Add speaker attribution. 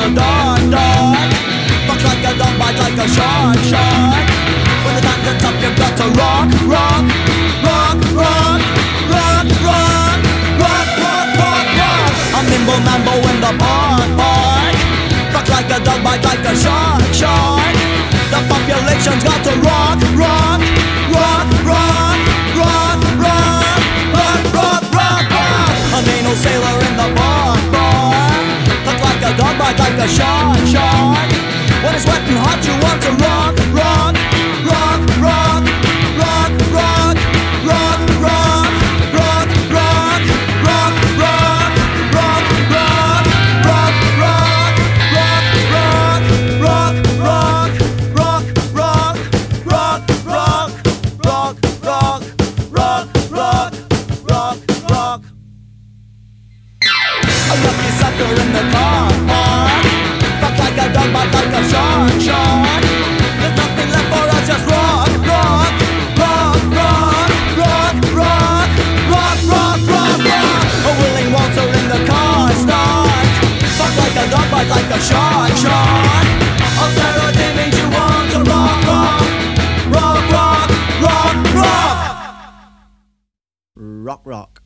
Speaker 1: the dark, dark. Fuck like a dog, bite like a shark, shark. When the time gets up, you've got to rock, rock Rock, rock, rock, rock Rock, rock, rock, rock. A nimble mambo in the park, park. Fuck like a dog, bite like a shark, shark. The population's got to rock. In the car Fuck like a dog, bite like a shark, shark There's nothing left for us, just rock, rock Rock, rock, rock, rock Rock, rock, rock, A willing waltzer in the car Fuck like a dog, bite like a shark, shark means you want to rock, rock Rock, rock, rock, rock Rock, rock